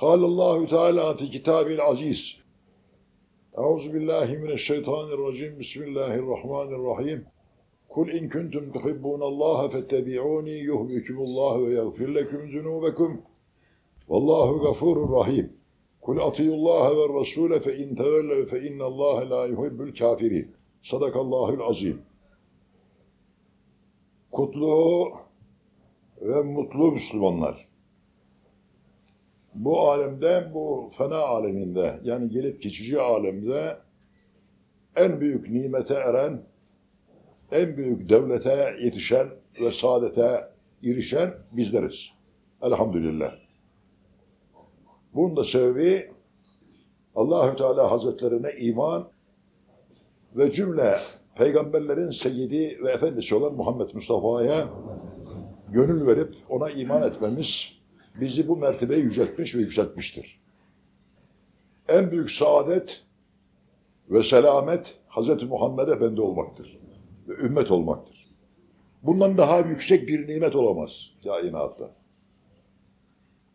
Kâlallahu Teala fi kitabil aziz. Euzu billahi mineşşeytanirracim. Bismillahirrahmanirrahim. Kul in kuntum tuhibbunallaha fettabi'uni yuhibbukumullahu ve yagfir lekum zunubekum. Vallahu gafurur rahim. Kul atiullaha ve rasule fe in tevellev fe innallaha la yuhibbul kafirin. Sadakallahul azim. Kutlu ve mutlu Müslümanlar. Bu alemde, bu fena aleminde, yani gelip geçici alemde en büyük nimete eren, en büyük devlete yetişen ve saadete erişen bizleriz. Elhamdülillah. Bunun da sebebi Allahü Teala Hazretlerine iman ve cümle peygamberlerin seyyidi ve efendisi olan Muhammed Mustafa'ya gönül verip ona iman etmemiz bizi bu mertebeye yüceltmiş ve yükseltmiştir. En büyük saadet ve selamet Hz. Muhammed Efendi olmaktır ve ümmet olmaktır. Bundan daha yüksek bir nimet olamaz kainatta.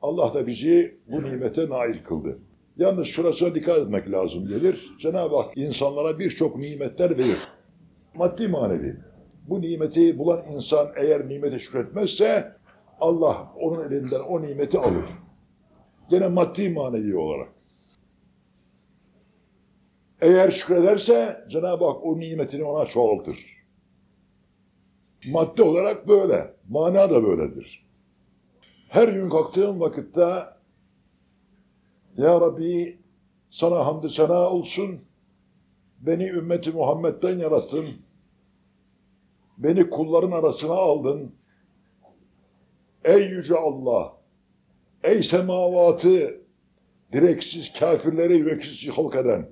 Allah da bizi bu nimete nail kıldı. Yalnız şurasına dikkat etmek lazım gelir. Cenab-ı Hak insanlara birçok nimetler verir. Maddi manevi. Bu nimeti bulan insan eğer nimete şükretmezse Allah onun elinden o nimeti alır. Gene maddi manevi olarak. Eğer şükrederse Cenab-ı Hak o nimetini ona çoğaltır. Madde olarak böyle. Mana da böyledir. Her gün kalktığım vakitte Ya Rabbi sana hamdü sena olsun. Beni ümmeti Muhammed'den yarattın. Beni kulların arasına aldın. Ey yüce Allah! Ey semavatı direksiz kafirleri yüreksiz halk eden,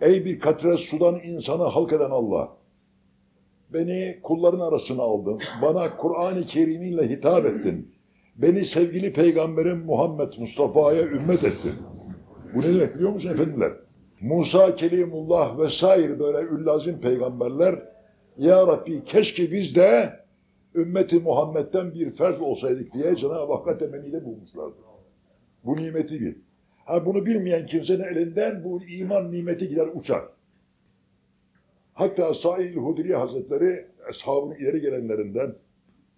ey bir katre sudan insanı halk eden Allah! Beni kulların arasına aldın. Bana Kur'an-ı Kerim'inle hitap ettin. Beni sevgili peygamberim Muhammed Mustafa'ya ümmet ettin. Bu ne demek biliyor musun efendiler? Musa, Kelimullah vesaire böyle üllazim peygamberler Ya Rabbi keşke biz de ümmeti Muhammed'den bir fert olsaydık diye Cenab-ı Hakk'a temennide bulmuşlardı. Bu nimeti bil. Ha bunu bilmeyen kimsenin elinden bu iman nimeti gider uçar. Hatta Said Hudri Hazretleri eshabının ileri gelenlerinden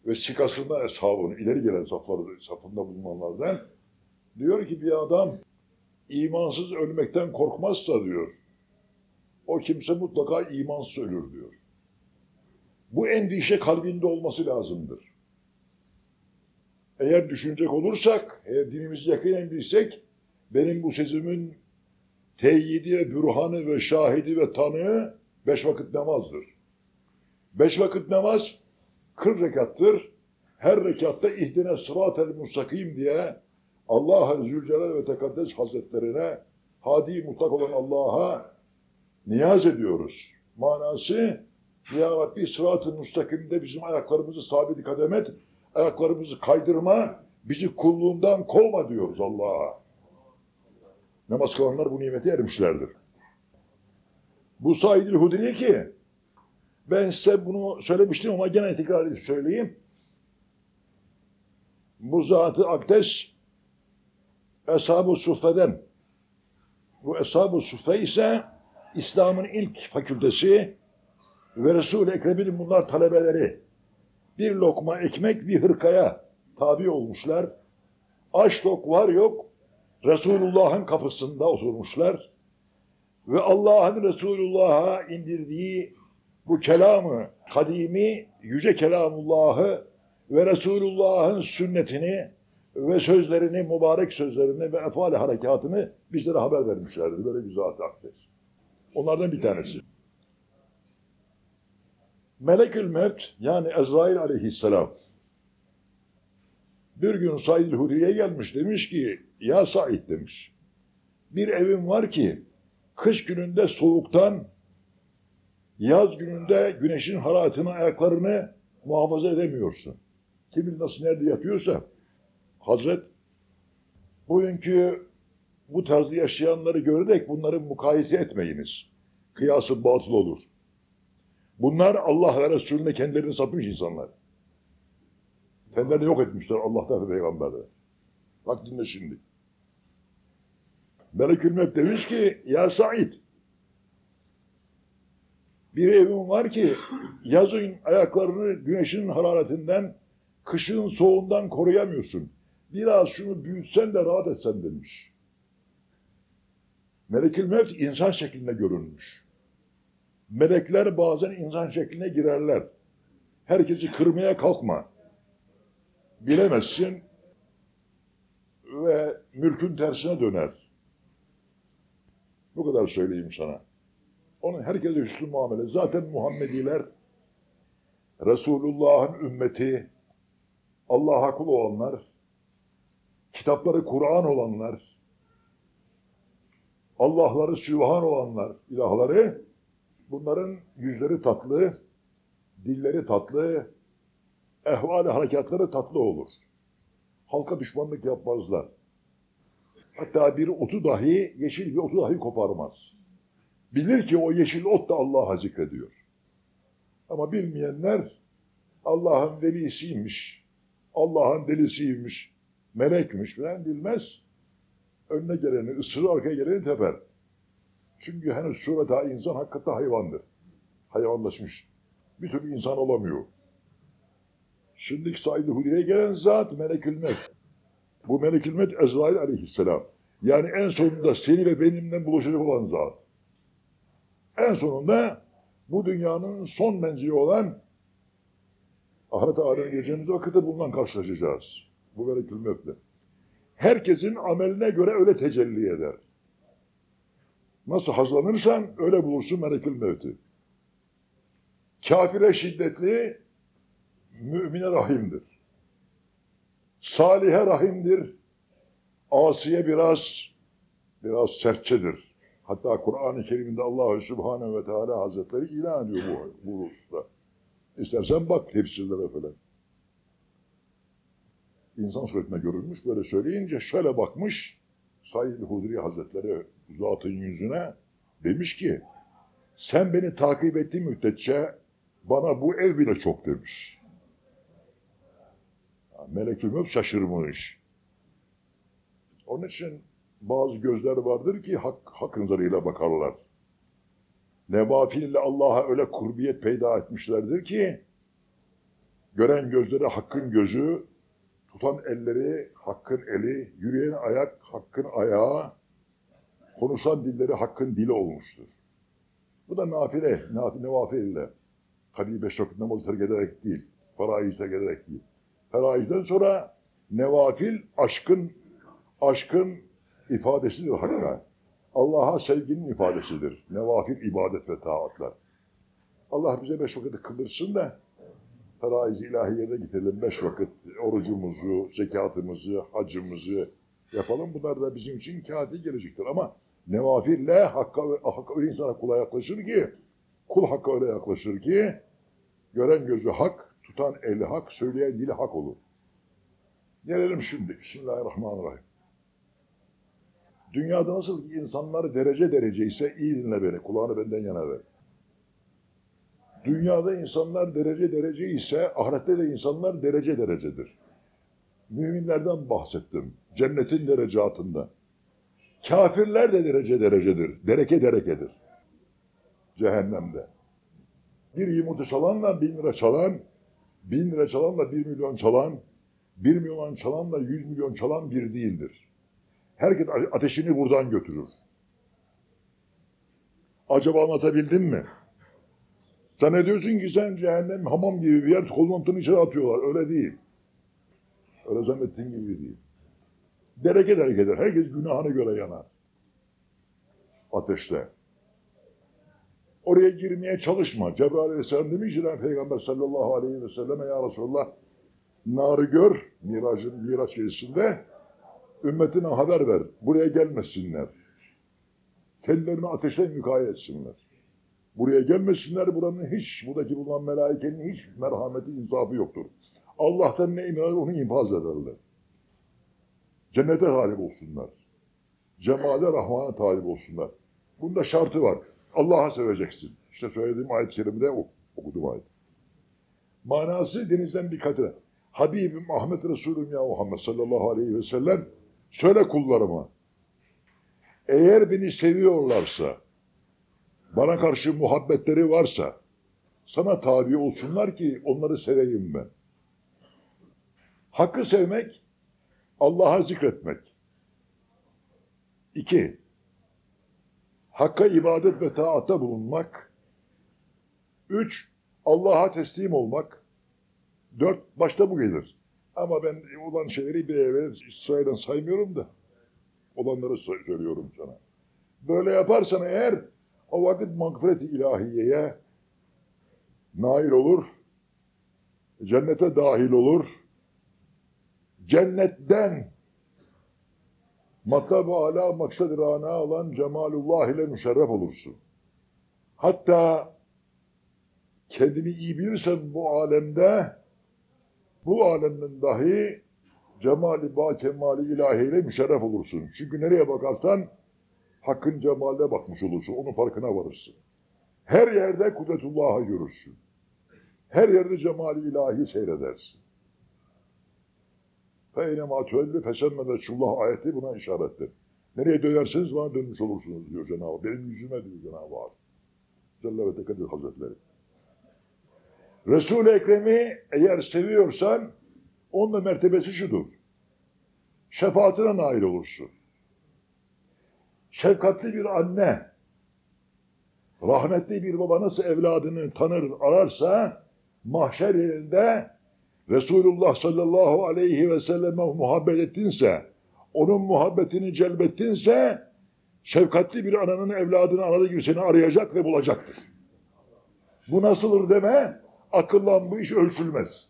ve sikasında eshabının ileri gelen safları, safında bulunanlardan diyor ki bir adam imansız ölmekten korkmazsa diyor o kimse mutlaka imansız ölür diyor. Bu endişe kalbinde olması lazımdır. Eğer düşünecek olursak, eğer dinimizi yakinen bilsek, benim bu sesimin teyidi ve bürhanı ve şahidi ve tanığı beş vakit namazdır. Beş vakit namaz kırk rekattır. Her rekatta ihdine sırat-el mustakim diye Allah Zülcelal ve Tekaddes Hazretlerine hadi mutlak olan Allah'a niyaz ediyoruz. Manası Ya Rabbi sırat-ı müstakimde bizim ayaklarımızı sabit kadem et, ayaklarımızı kaydırma, bizi kulluğundan kovma diyoruz Allah'a. Namaz kılanlar bu nimete ermişlerdir. Bu Said-i Hudri ki ben size bunu söylemiştim ama gene tekrar edip söyleyeyim. Bu zat-ı akdes Eshab-ı Suffe'den. Bu Eshab-ı Suffe ise İslam'ın ilk fakültesi ve Resul-i Ekrem'in bunlar talebeleri. Bir lokma ekmek bir hırkaya tabi olmuşlar. Aç tok var yok Resulullah'ın kapısında oturmuşlar. Ve Allah'ın Resulullah'a indirdiği bu kelamı, kadimi, yüce kelamullahı ve Resulullah'ın sünnetini ve sözlerini, mübarek sözlerini ve efali harekatını bizlere haber vermişlerdir. Böyle bir zat-ı akdes. Onlardan bir tanesi. Melekül Mevt yani Ezrail aleyhisselam bir gün Said Hudri'ye gelmiş demiş ki ya Said demiş bir evim var ki kış gününde soğuktan yaz gününde güneşin hararetini ayaklarını muhafaza edemiyorsun. Kimin nasıl nerede yapıyorsa Hazret bugünkü bu tarzda yaşayanları görerek bunları mukayese etmeyiniz. Kıyası batıl olur. Bunlar Allah ve Resulüne kendilerini sapmış insanlar. Kendilerini yok etmişler Allah'ta ve Peygamber'de. Bak dinle şimdi. Melekül Mevt demiş ki ya Said bir evin var ki yazın ayaklarını güneşin hararetinden kışın soğuğundan koruyamıyorsun. Biraz şunu büyütsen de rahat etsen demiş. Melekül Mevt insan şeklinde görünmüş. Melekler bazen insan şekline girerler. Herkesi kırmaya kalkma. Bilemezsin ve mülkün tersine döner. Bu kadar söyleyeyim sana. Onun herkese üstün muamele. Zaten Muhammediler Resulullah'ın ümmeti, Allah'a kul olanlar, kitapları Kur'an olanlar, Allah'ları sübhan olanlar, ilahları, bunların yüzleri tatlı, dilleri tatlı, ehvali harekatları tatlı olur. Halka düşmanlık yapmazlar. Hatta bir otu dahi, yeşil bir otu dahi koparmaz. Bilir ki o yeşil ot da Allah'a zikrediyor. Ama bilmeyenler Allah'ın velisiymiş, Allah'ın delisiymiş, melekmiş falan bilmez. Önüne geleni ısırır, arkaya geleni teper. Çünkü henüz sureta insan hakikaten hayvandır. Hayvanlaşmış. Bir türlü insan olamıyor. Şimdiki Said-i gelen zat Melekül Mevt. Bu Melekül Mevt Ezrail aleyhisselam. Yani en sonunda seni ve benimle buluşacak olan zat. En sonunda bu dünyanın son menzili olan ahiret alemine gireceğimiz vakitte bundan karşılaşacağız. Bu Melekül Mevt'le. Herkesin ameline göre öyle tecelli eder. Nasıl hazırlanırsan öyle bulursun Melekül Mevt'i. Kafire şiddetli, mümine rahimdir. Salihe rahimdir. Asiye biraz biraz sertçedir. Hatta Kur'an-ı Kerim'de Allahu Subhanahu ve Teala Hazretleri ilan ediyor bu, bu hususta. İstersen bak tefsirlere falan. İnsan suretine görülmüş böyle söyleyince şöyle bakmış Said Hudri Hazretleri zatın yüzüne demiş ki sen beni takip ettiğin müddetçe bana bu ev bile çok demiş. Melekül Mevt şaşırmış. Onun için bazı gözler vardır ki hak, hakkın zarıyla bakarlar. Nevafil ile Allah'a öyle kurbiyet peyda etmişlerdir ki gören gözleri hakkın gözü, tutan elleri hakkın eli, yürüyen ayak hakkın ayağı, konuşan dilleri hakkın dili olmuştur. Bu da nafile, nafile nevafil ile. Kadir beş vakit namazı terk ederek değil, faraiz terk değil. Feraizden sonra nevafil aşkın aşkın ifadesidir hakka. Allah'a sevginin ifadesidir. Nevafil ibadet ve taatlar. Allah bize beş vakit kıldırsın da feraiz ilahiyede getirelim. Beş vakit orucumuzu, zekatımızı, hacımızı yapalım. Bunlar da bizim için kâfi gelecektir. Ama nevafille hakka, hakka öyle insana kula yaklaşır ki kul hakka öyle yaklaşır ki gören gözü hak, tutan eli hak, söyleyen dili hak olur. Gelelim şimdi. Bismillahirrahmanirrahim. Dünyada nasıl ki insanlar derece derece ise iyi dinle beni, kulağını benden yana ver. Dünyada insanlar derece derece ise ahirette de insanlar derece derecedir. Müminlerden bahsettim. Cennetin derecatında. Kafirler de derece derecedir. Dereke derekedir. Cehennemde. Bir yumurta çalanla bin lira çalan, bin lira çalanla bir milyon çalan, bir milyon çalanla yüz milyon çalan bir değildir. Herkes ateşini buradan götürür. Acaba anlatabildim mi? Sen ne diyorsun ki sen cehennem hamam gibi bir yer kolmontunu içeri atıyorlar. Öyle değil. Öyle zannettiğin gibi değil. Dereke derekedir. Herkes günahına göre yanar. Ateşte. Oraya girmeye çalışma. Cebrail Aleyhisselam demiş ki Peygamber sallallahu aleyhi ve selleme ya Resulallah narı gör miracın miraç gecesinde ümmetine haber ver. Buraya gelmesinler. Kendilerini ateşle mükayet etsinler. Buraya gelmesinler. Buranın hiç, buradaki bulunan melaikenin hiç merhameti, insafı yoktur. Allah'tan ne inanır onu infaz ederler. Cennete talip olsunlar. Cemale Rahman'a talip olsunlar. Bunda şartı var. Allah'a seveceksin. İşte söylediğim ayet-i kerimede okudum ayet. Manası denizden bir katı. Habibim Ahmet Resulüm ya Muhammed sallallahu aleyhi ve sellem söyle kullarıma. Eğer beni seviyorlarsa, bana karşı muhabbetleri varsa, sana tabi olsunlar ki onları seveyim ben. Hakkı sevmek, Allah'a zikretmek. İki, Hakka ibadet ve taatta bulunmak. Üç, Allah'a teslim olmak. Dört, başta bu gelir. Ama ben olan şeyleri bir evvel sırayla saymıyorum da olanları sö- söylüyorum sana. Böyle yaparsan eğer o vakit mağfiret-i ilahiyeye nail olur, cennete dahil olur, cennetten matlab-ı ala maksad-ı rana olan cemalullah ile müşerref olursun. Hatta kendini iyi bilirsen bu alemde bu alemden dahi cemali ba kemali ilahiyle müşerref olursun. Çünkü nereye bakarsan hakkın cemaline bakmış olursun. Onun farkına varırsın. Her yerde kudretullah'ı görürsün. Her yerde cemali ilahi seyredersin. Feyne ma tüellü fesemme ayeti buna işarettir. Nereye dönerseniz bana dönmüş olursunuz diyor Cenab-ı Hak. Benim yüzüme diyor Cenab-ı Hak. Celle ve Tekadül Hazretleri. Resul-i Ekrem'i eğer seviyorsan onun da mertebesi şudur. Şefaatine nail olursun. Şefkatli bir anne, rahmetli bir baba nasıl evladını tanır, ararsa mahşer yerinde Resulullah sallallahu aleyhi ve selleme muhabbet ettinse, onun muhabbetini celbettinse, şefkatli bir ananın evladını aradığı gibi seni arayacak ve bulacaktır. Bu nasıldır deme, akıllan bu iş ölçülmez.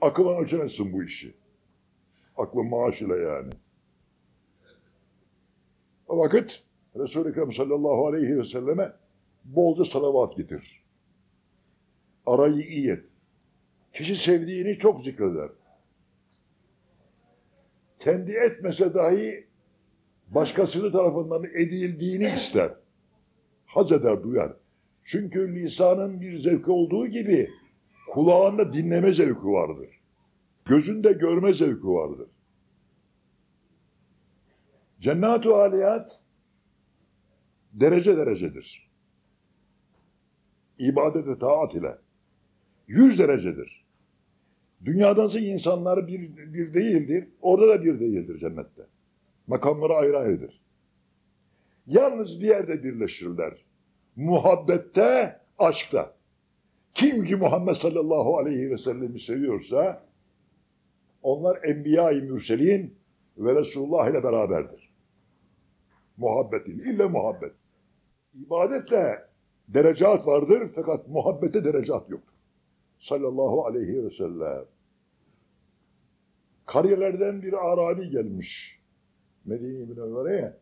Akıllan ölçemezsin bu işi. Aklın maaşıyla yani. O vakit Resul-i Ekrem sallallahu aleyhi ve selleme bolca salavat getir. Arayı iyi et. Kişi sevdiğini çok zikreder. Kendi etmese dahi başkasının tarafından edildiğini ister. Haz eder, duyar. Çünkü lisanın bir zevki olduğu gibi kulağında dinleme zevki vardır. Gözünde görme zevki vardır. Cennet-u aliyat derece derecedir. İbadet-i taat ile. Yüz derecedir. Dünyadaki insanlar bir, bir değildir. Orada da bir değildir cennette. Makamları ayrı ayrıdır. Yalnız bir yerde birleşirler. Muhabbette, aşkta. Kim ki Muhammed sallallahu aleyhi ve sellem'i seviyorsa onlar Enbiya-i Mürselin ve Resulullah ile beraberdir. Muhabbetin, illa muhabbet. İbadetle derecat vardır fakat muhabbete derecat yoktur. Sallallahu aleyhi ve sellem. Kariyelerden bir Arabi gelmiş. Medine-i Münevvere'ye.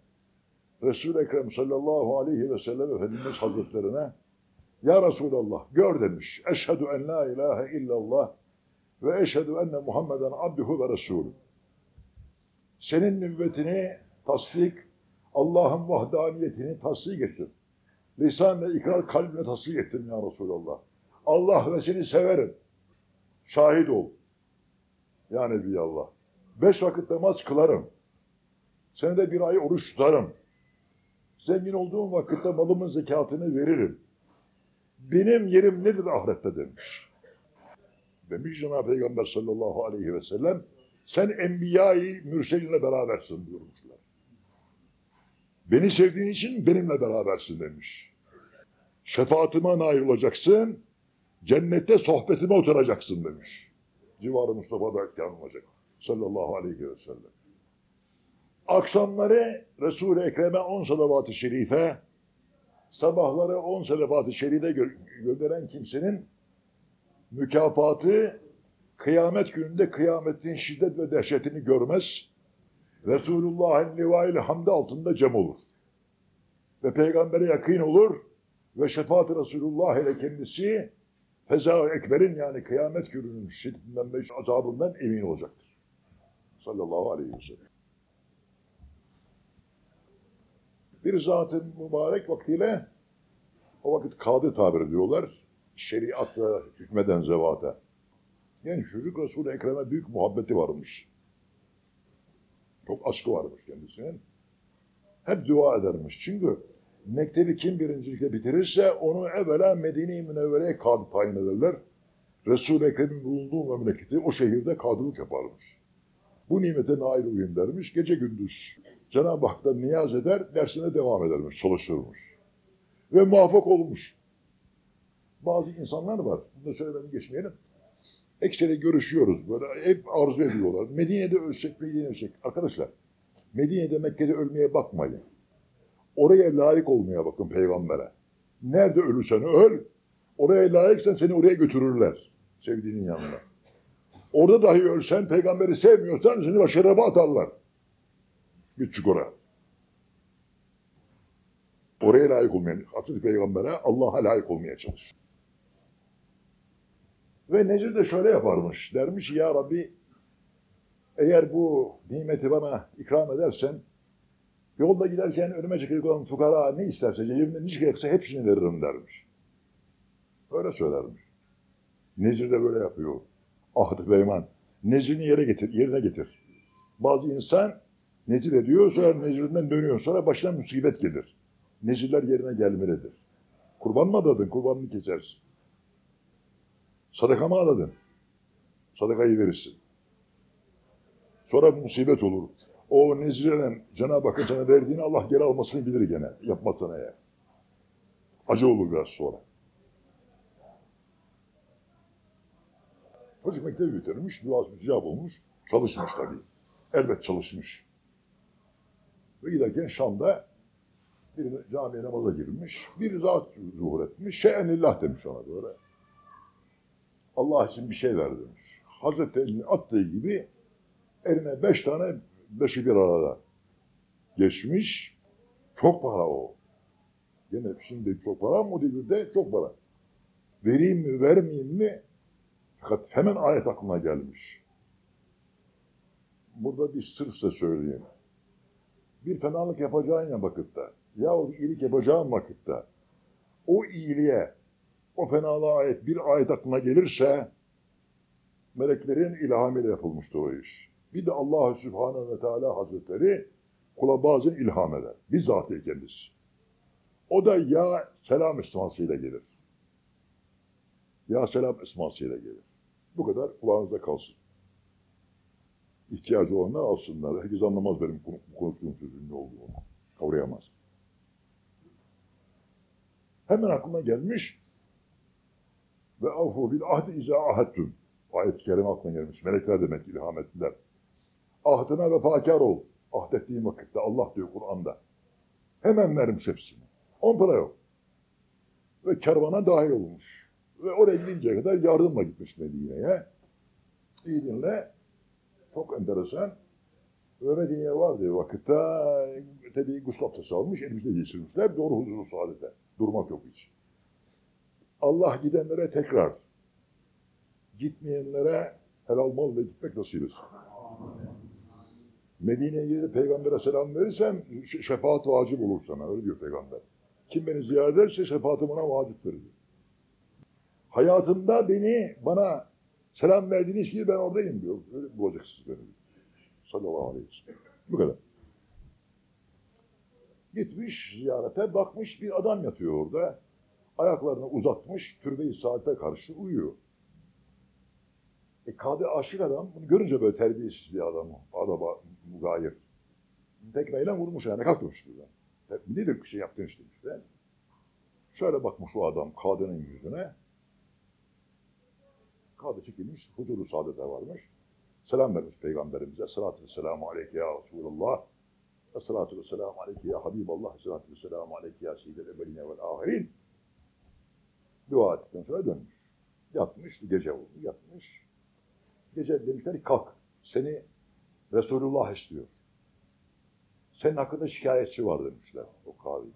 Resul-i Ekrem sallallahu aleyhi ve sellem Efendimiz Hazretlerine Ya Resulallah gör demiş. Eşhedü en la ilahe illallah ve eşhedü enne Muhammeden abduhu ve resulü. Senin nübüvvetini tasdik, Allah'ın vahdaniyetini tasdik ettim. Lisan ve ikrar kalbine tasdik ettim ya Resulallah. Allah ve seni severim. Şahit ol. Ya Nebiyallah. Beş vakit namaz kılarım. Senede bir ay oruç tutarım. Zengin olduğum vakitte malımın zekatını veririm. Benim yerim nedir ahirette demiş. Demiş Cenab-ı Peygamber sallallahu aleyhi ve sellem sen enbiya-i mürselinle berabersin buyurmuşlar. Beni sevdiğin için benimle berabersin demiş. Şefaatime nail olacaksın, cennette sohbetime oturacaksın demiş. Civarı Mustafa'da ikram olacak. Sallallahu aleyhi ve sellem. Akşamları Resul-i Ekrem'e on salavat-ı şerife, sabahları on salavat-ı şerife gö- gönderen kimsenin mükafatı kıyamet gününde kıyametin şiddet ve dehşetini görmez. Resulullah'ın livail hamdi altında cem olur. Ve peygambere yakın olur ve şefaat-i Resulullah ile kendisi feza ekberin yani kıyamet gününün şiddetinden ve azabından emin olacaktır. Sallallahu aleyhi ve sellem. Bir zatın mübarek vaktiyle o vakit kadı tabir ediyorlar. Şeriatla hükmeden zevata. Yani çocuk Resul-i Ekrem'e büyük muhabbeti varmış. Çok aşkı varmış kendisinin. hep dua edermiş. Çünkü mektebi kim birincilikle bitirirse onu evvela Medine-i Münevvere'ye kadı tayin ederler. Resul-i Ekrem'in bulunduğu memleketi o şehirde kadılık yaparmış. Bu nimete nail olayım dermiş. Gece gündüz Cenab-ı Hak'tan niyaz eder, dersine devam edermiş, çalışırmış. Ve muvaffak olmuş. Bazı insanlar var, bunu da söylemeden geçmeyelim. Ekseri görüşüyoruz böyle, hep arzu ediyorlar. Medine'de ölsek, Medine'de ölsek. Arkadaşlar, Medine'de, Mekke'de ölmeye bakmayın. Oraya layık olmaya bakın peygambere. Nerede ölürsen öl, oraya layıksan seni oraya götürürler. Sevdiğinin yanına. Orada dahi ölsen peygamberi sevmiyorsan seni başarıba atarlar. Git çık oraya. Layık olmaya, Hazreti Peygamber'e Allah'a layık olmaya çalış. Ve Necir de şöyle yaparmış. Dermiş ya Rabbi eğer bu nimeti bana ikram edersen yolda giderken önüme çıkacak olan fukara ne isterse, cebimden ne çıkacaksa hepsini veririm dermiş. Öyle söylermiş. Necir de böyle yapıyor. Ahdi Peyman. Nezrini yere getir, yerine getir. Bazı insan nezir ediyor, sonra nezirinden dönüyor, sonra başına musibet gelir. Nezirler yerine gelmelidir. Kurban mı adadın? Kurbanını kesersin. Sadaka mı adadın? Sadakayı verirsin. Sonra musibet olur. O nezirelen Cenab-ı Hakk'ın sana verdiğini Allah geri almasını bilir gene. Yapmasana ya. Acı olur biraz sonra. Çocuk mektebi bitirmiş, duası mücab olmuş, çalışmış tabii. Elbet çalışmış. Ve giderken Şam'da bir camiye namaza girmiş, bir zat zuhur etmiş, şeyenillah demiş ona böyle. Allah için bir şey ver demiş. Hazreti elini attığı gibi eline beş tane, beşi bir arada geçmiş. Çok para o. Gene şimdi çok para ama o devirde çok para. Vereyim mi, vermeyeyim mi? Fakat hemen ayet aklına gelmiş. Burada bir sır size söyleyeyim. Bir fenalık yapacağın ya vakitte, yahut iyilik yapacağın vakitte, o iyiliğe, o fenalığa ait bir ayet aklına gelirse, meleklerin ilhamıyla yapılmıştır o iş. Bir de Allah Sübhanahu ve Teala Hazretleri kula bazen ilham eder. Bizzat kendisi. O da ya selam esmasıyla gelir. Ya selam esmasıyla gelir. Bu kadar kulağınızda kalsın. İhtiyacı olanlar alsınlar. Herkes anlamaz benim konu- konuştuğum sözün ne olduğunu. Kavrayamaz. Hemen aklıma gelmiş ve afu bil ahdi izâ ahettüm. Ayet-i kerime aklına gelmiş. Melekler demek ilham ettiler. Ahdına vefakar ol. Ahdettiğin vakitte Allah diyor Kur'an'da. Hemen vermiş hepsini. On para yok. Ve kervana dahil olmuş. Ve oraya gidinceye kadar yardımla gitmiş Medine'ye. İyi dinle. Çok enteresan. Ve Medine'ye vardı vakitte tabi gusül abdesti almış, elbise değiştirmişler. Doğru huzuru saadete. Durmak yok hiç. Allah gidenlere tekrar, gitmeyenlere helal mal ve gitmek nasip etsin. Medine'ye gidip peygambere selam verirsen ş- şefaat vacip olur sana. Öyle diyor peygamber. Kim beni ziyaret ederse şefaatim ona vaciptir diyor. Hayatımda beni bana selam verdiğiniz gibi ben oradayım diyor. Öyle bulacaksınız beni. Sallallahu aleyhi ve sellem. Bu kadar. Gitmiş ziyarete bakmış bir adam yatıyor orada. Ayaklarını uzatmış türbe-i saate karşı uyuyor. E Kadir aşık adam bunu görünce böyle terbiyesiz bir adam. Adama mugayir. Tekmeyle vurmuş yani kalkmış buradan. Nedir bir şey yaptın işte işte. Şöyle bakmış o adam kadının yüzüne. Kadı çekilmiş, huzuru saadete varmış. Selam vermiş peygamberimize. Salatü selamu aleyke ya Resulallah. Ve salatu ve selamu aleyke ya Habiballah. Salatu ve selamu aleyke ya Seyyidel Eveline vel Ahirin. Dua ettikten sonra dönmüş. Yatmış, gece oldu, yatmış. Gece demişler kalk, seni Resulullah istiyor. Senin hakkında şikayetçi var demişler o kadı.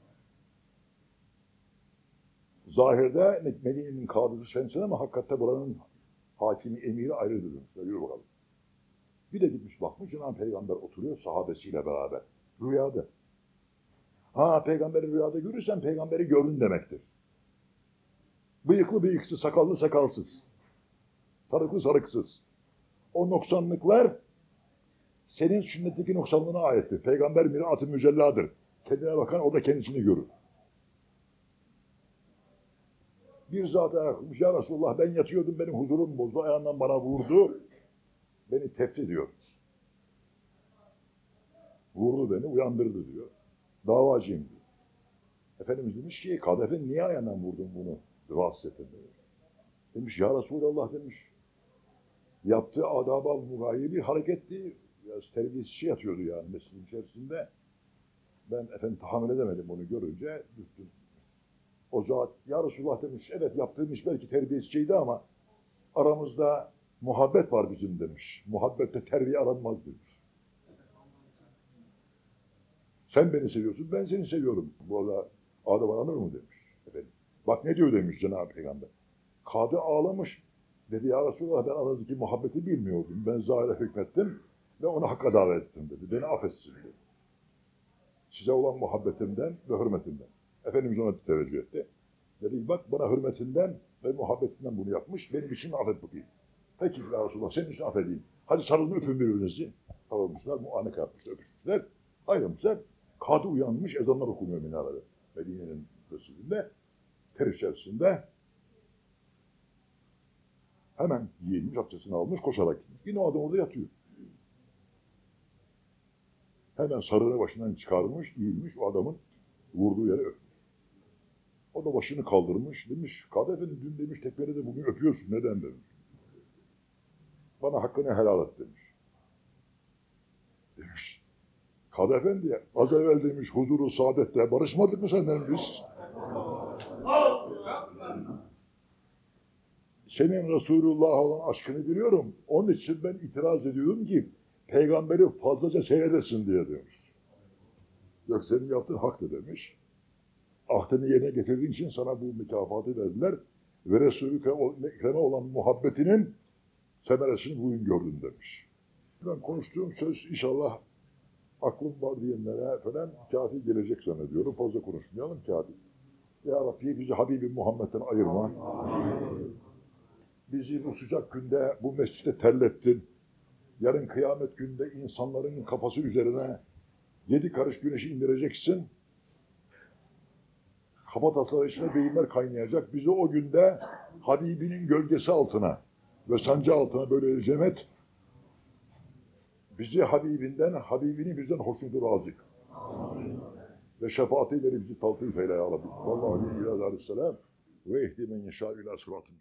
Zahirde Medine'nin kadısı sensin ama hakikatte buranın hakimi, emiri ayrıdır demişler. Yürü bakalım. Bir de gitmiş bakmış, Yunan peygamber oturuyor sahabesiyle beraber. Rüyada. Ha peygamberi rüyada görürsen peygamberi gördün demektir. Bıyıklı bıyıksız, sakallı sakalsız. Sarıklı sarıksız. O noksanlıklar senin sünnetteki noksanlığına aittir. Peygamber mirat-ı mücelladır. Kendine bakan o da kendisini görür. Bir zat ayağa kalkmış, ya Resulullah ben yatıyordum, benim huzurum bozdu, ayağından bana vurdu. Beni tehdit ediyor. Vurdu beni, uyandırdı diyor. Davacıyım diyor. Efendimiz demiş ki, Kadı Efendi niye ayağından vurdun bunu? Rahatsız ettin demiş. Demiş, ya Resulallah demiş. Yaptığı adaba mugayi bir hareketti. Biraz terbiyesiz yatıyordu yani mescidin içerisinde. Ben efendim tahammül edemedim onu görünce düştüm. O zat ya Resulullah demiş evet yaptığım iş belki terbiyesizceydi ama aramızda muhabbet var bizim demiş. Muhabbette terbiye aranmaz demiş. Sen beni seviyorsun ben seni seviyorum. Bu arada adam aranır mı demiş. Efendim. Bak ne diyor demiş Cenab-ı Peygamber. Kadı ağlamış. Dedi ya Resulullah ben aranızdaki muhabbeti bilmiyordum. Ben zahire hükmettim ve onu hakka davet ettim dedi. Beni affetsin dedi. Size olan muhabbetimden ve hürmetimden. Efendimiz ona teveccüh etti. Dedi bak bana hürmetinden ve muhabbetinden bunu yapmış. Benim için affet bakayım. Peki ya Resulullah senin için affedeyim. Hadi sarılın öpün birbirinizi. Sarılmışlar, muaneka yapmışlar, öpüşmüşler. Ayrılmışlar. Kadı uyanmış, ezanlar okunuyor minarede. Medine'nin mescidinde. Ter içerisinde hemen giyinmiş, abdestini almış, koşarak gitmiş. Yine o adam orada yatıyor. Hemen sarığını başından çıkarmış, giyinmiş, o adamın vurduğu yere öpmüş. O da başını kaldırmış, demiş, Kadı dün demiş tekbirde bugün öpüyorsun, neden demiş. Bana hakkını helal et demiş. Demiş, Kadı Efendi az evvel demiş huzuru saadette barışmadık mı senden biz? Senin Resulullah'a olan aşkını biliyorum. Onun için ben itiraz ediyorum ki peygamberi fazlaca seyredesin diye demiş. Yok senin yaptığın haktı demiş. Ahdini yerine getirdiğin için sana bu mükafatı verdiler. Ve Resulü Ekrem'e olan muhabbetinin semeresini bugün gördün demiş. Ben konuştuğum söz inşallah aklım var diyenlere falan kafi gelecek zannediyorum. Fazla konuşmayalım kafi. Ya Rabbi bizi Habibi Muhammed'den ayırma. Bizi bu sıcak günde bu mescide terlettin. Yarın kıyamet günde insanların kafası üzerine yedi karış güneşi indireceksin. Kafa tasları içine beyinler kaynayacak. Bizi o günde Habibinin gölgesi altına ve sancı altına böyle cem et. Bizi Habibinden, Habibini bizden hoşnudur razı. Ve şefaatiyle bizi taltif eyle ya Rabbi. Vallahi aleyhi sellem ve ehdi men yeşâ ila sıratı.